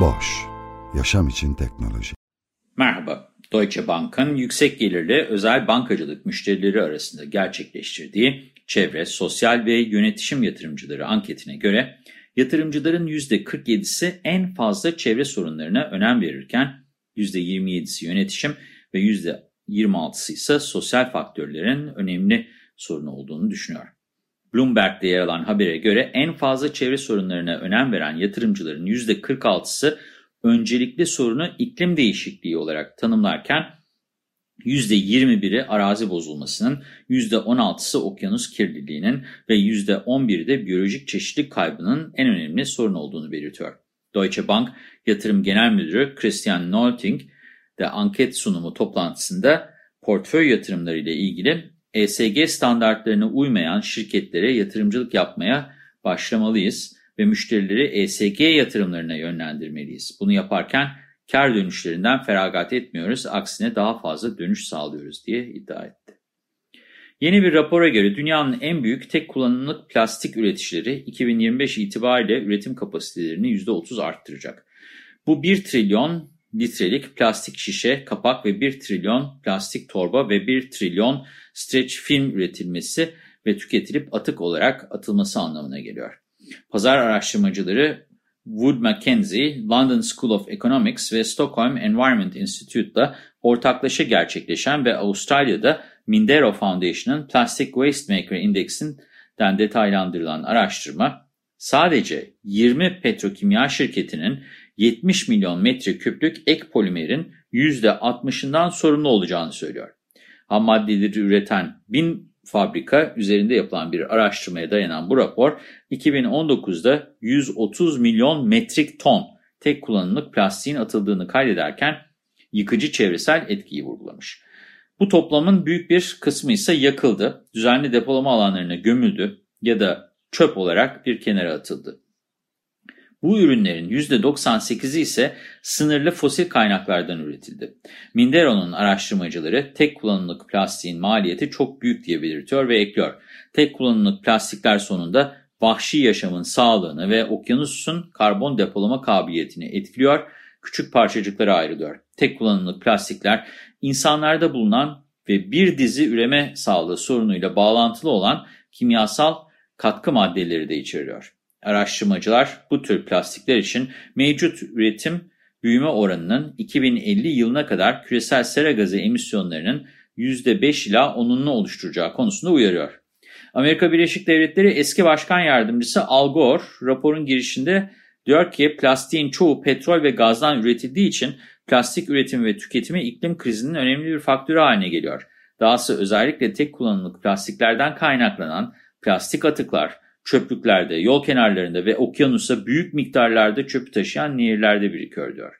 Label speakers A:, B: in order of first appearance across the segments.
A: Boş, yaşam için teknoloji.
B: Merhaba, Deutsche Bank'ın yüksek gelirli özel bankacılık müşterileri arasında gerçekleştirdiği çevre, sosyal ve yönetişim yatırımcıları anketine göre yatırımcıların %47'si en fazla çevre sorunlarına önem verirken %27'si yönetişim ve %26'sı ise sosyal faktörlerin önemli sorun olduğunu düşünüyor. Bloomberg'de yer alan habere göre en fazla çevre sorunlarına önem veren yatırımcıların %46'sı öncelikli sorunu iklim değişikliği olarak tanımlarken %21'i arazi bozulmasının, %16'sı okyanus kirliliğinin ve %11'i de biyolojik çeşitlilik kaybının en önemli sorun olduğunu belirtiyor. Deutsche Bank Yatırım Genel Müdürü Christian Nolting de anket sunumu toplantısında portföy yatırımları ile ilgili ESG standartlarına uymayan şirketlere yatırımcılık yapmaya başlamalıyız ve müşterileri ESG yatırımlarına yönlendirmeliyiz. Bunu yaparken kar dönüşlerinden feragat etmiyoruz, aksine daha fazla dönüş sağlıyoruz diye iddia etti. Yeni bir rapora göre dünyanın en büyük tek kullanımlık plastik üreticileri 2025 itibariyle üretim kapasitelerini %30 arttıracak. Bu 1 trilyon litrelik plastik şişe, kapak ve 1 trilyon plastik torba ve 1 trilyon stretch film üretilmesi ve tüketilip atık olarak atılması anlamına geliyor. Pazar araştırmacıları Wood Mackenzie, London School of Economics ve Stockholm Environment Institute'la ortaklaşa gerçekleşen ve Avustralya'da Mindero Foundation'ın Plastic Waste Maker Index'inden detaylandırılan araştırma, sadece 20 petrokimya şirketinin 70 milyon metreküplük ek polimerin %60'ından sorumlu olacağını söylüyor. Ham maddeleri üreten 1000 fabrika üzerinde yapılan bir araştırmaya dayanan bu rapor 2019'da 130 milyon metrik ton tek kullanımlık plastiğin atıldığını kaydederken yıkıcı çevresel etkiyi vurgulamış. Bu toplamın büyük bir kısmı ise yakıldı, düzenli depolama alanlarına gömüldü ya da çöp olarak bir kenara atıldı. Bu ürünlerin %98'i ise sınırlı fosil kaynaklardan üretildi. Mindero'nun araştırmacıları tek kullanımlık plastiğin maliyeti çok büyük diye belirtiyor ve ekliyor. Tek kullanımlık plastikler sonunda vahşi yaşamın sağlığını ve okyanusun karbon depolama kabiliyetini etkiliyor, küçük parçacıklara ayrılıyor. Tek kullanımlık plastikler insanlarda bulunan ve bir dizi üreme sağlığı sorunuyla bağlantılı olan kimyasal katkı maddeleri de içeriyor. Araştırmacılar bu tür plastikler için mevcut üretim büyüme oranının 2050 yılına kadar küresel sera gazı emisyonlarının %5 ila 10'unu oluşturacağı konusunda uyarıyor. Amerika Birleşik Devletleri eski başkan yardımcısı Al Gore raporun girişinde diyor ki plastiğin çoğu petrol ve gazdan üretildiği için plastik üretimi ve tüketimi iklim krizinin önemli bir faktörü haline geliyor. Dahası özellikle tek kullanımlık plastiklerden kaynaklanan plastik atıklar, çöplüklerde, yol kenarlarında ve okyanusa büyük miktarlarda çöp taşıyan nehirlerde birikiyor diyor.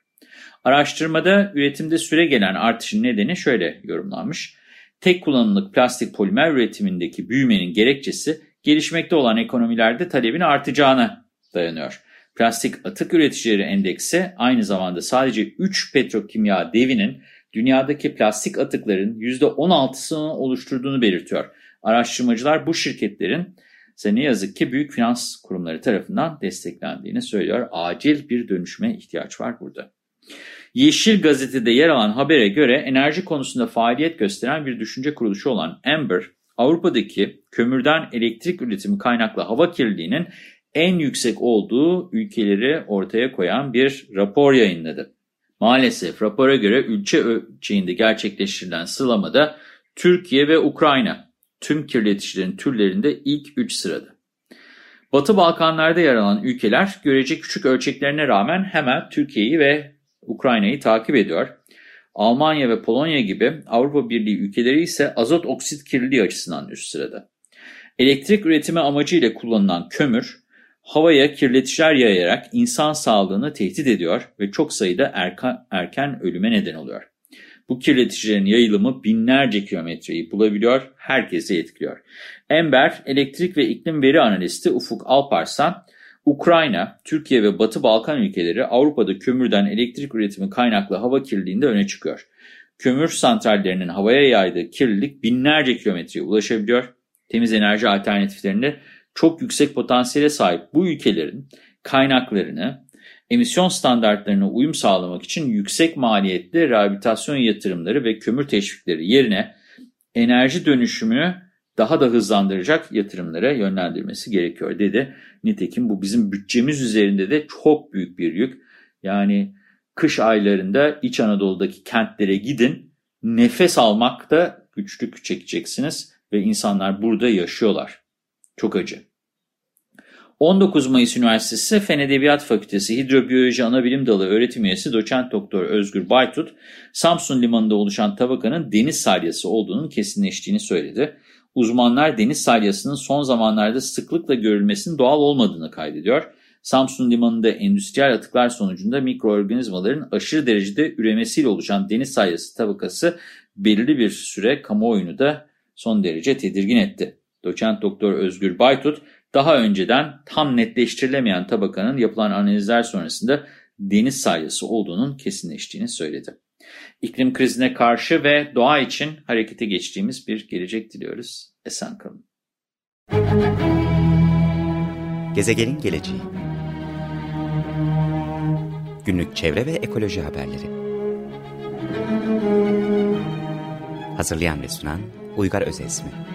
B: Araştırmada üretimde süre gelen artışın nedeni şöyle yorumlanmış. Tek kullanımlık plastik polimer üretimindeki büyümenin gerekçesi gelişmekte olan ekonomilerde talebin artacağına dayanıyor. Plastik atık üreticileri endeksi aynı zamanda sadece 3 petrokimya devinin dünyadaki plastik atıkların %16'sını oluşturduğunu belirtiyor. Araştırmacılar bu şirketlerin ise ne yazık ki büyük finans kurumları tarafından desteklendiğini söylüyor. Acil bir dönüşüme ihtiyaç var burada. Yeşil Gazete'de yer alan habere göre enerji konusunda faaliyet gösteren bir düşünce kuruluşu olan Amber, Avrupa'daki kömürden elektrik üretimi kaynaklı hava kirliliğinin en yüksek olduğu ülkeleri ortaya koyan bir rapor yayınladı. Maalesef rapora göre ülke ölçeğinde gerçekleştirilen sıralamada Türkiye ve Ukrayna tüm kirleticilerin türlerinde ilk 3 sırada. Batı Balkanlarda yer alan ülkeler görece küçük ölçeklerine rağmen hemen Türkiye'yi ve Ukrayna'yı takip ediyor. Almanya ve Polonya gibi Avrupa Birliği ülkeleri ise azot oksit kirliliği açısından üst sırada. Elektrik üretimi amacıyla kullanılan kömür, havaya kirleticiler yayarak insan sağlığını tehdit ediyor ve çok sayıda erken, erken ölüme neden oluyor. Bu kirleticilerin yayılımı binlerce kilometreyi bulabiliyor, herkesi etkiliyor. Ember, elektrik ve iklim veri analisti Ufuk Alparslan, Ukrayna, Türkiye ve Batı Balkan ülkeleri Avrupa'da kömürden elektrik üretimi kaynaklı hava kirliliğinde öne çıkıyor. Kömür santrallerinin havaya yaydığı kirlilik binlerce kilometreye ulaşabiliyor. Temiz enerji alternatiflerinde çok yüksek potansiyele sahip bu ülkelerin kaynaklarını emisyon standartlarına uyum sağlamak için yüksek maliyetli rehabilitasyon yatırımları ve kömür teşvikleri yerine enerji dönüşümünü daha da hızlandıracak yatırımlara yönlendirmesi gerekiyor dedi. Nitekim bu bizim bütçemiz üzerinde de çok büyük bir yük. Yani kış aylarında İç Anadolu'daki kentlere gidin, nefes almakta güçlük çekeceksiniz ve insanlar burada yaşıyorlar. Çok acı. 19 Mayıs Üniversitesi Fen Edebiyat Fakültesi Hidrobiyoloji Anabilim Dalı öğretim üyesi doçent doktor Özgür Baytut, Samsun Limanı'nda oluşan tabakanın deniz salyası olduğunun kesinleştiğini söyledi. Uzmanlar deniz salyasının son zamanlarda sıklıkla görülmesinin doğal olmadığını kaydediyor. Samsun Limanı'nda endüstriyel atıklar sonucunda mikroorganizmaların aşırı derecede üremesiyle oluşan deniz salyası tabakası belirli bir süre kamuoyunu da son derece tedirgin etti. Doçent Doktor Özgür Baytut, daha önceden tam netleştirilemeyen tabakanın yapılan analizler sonrasında deniz salyası olduğunun kesinleştiğini söyledi. İklim krizine karşı ve doğa için harekete geçtiğimiz bir gelecek diliyoruz. Esen kalın.
C: Gezegenin geleceği Günlük çevre ve ekoloji haberleri Hazırlayan ve sunan Uygar Özesmi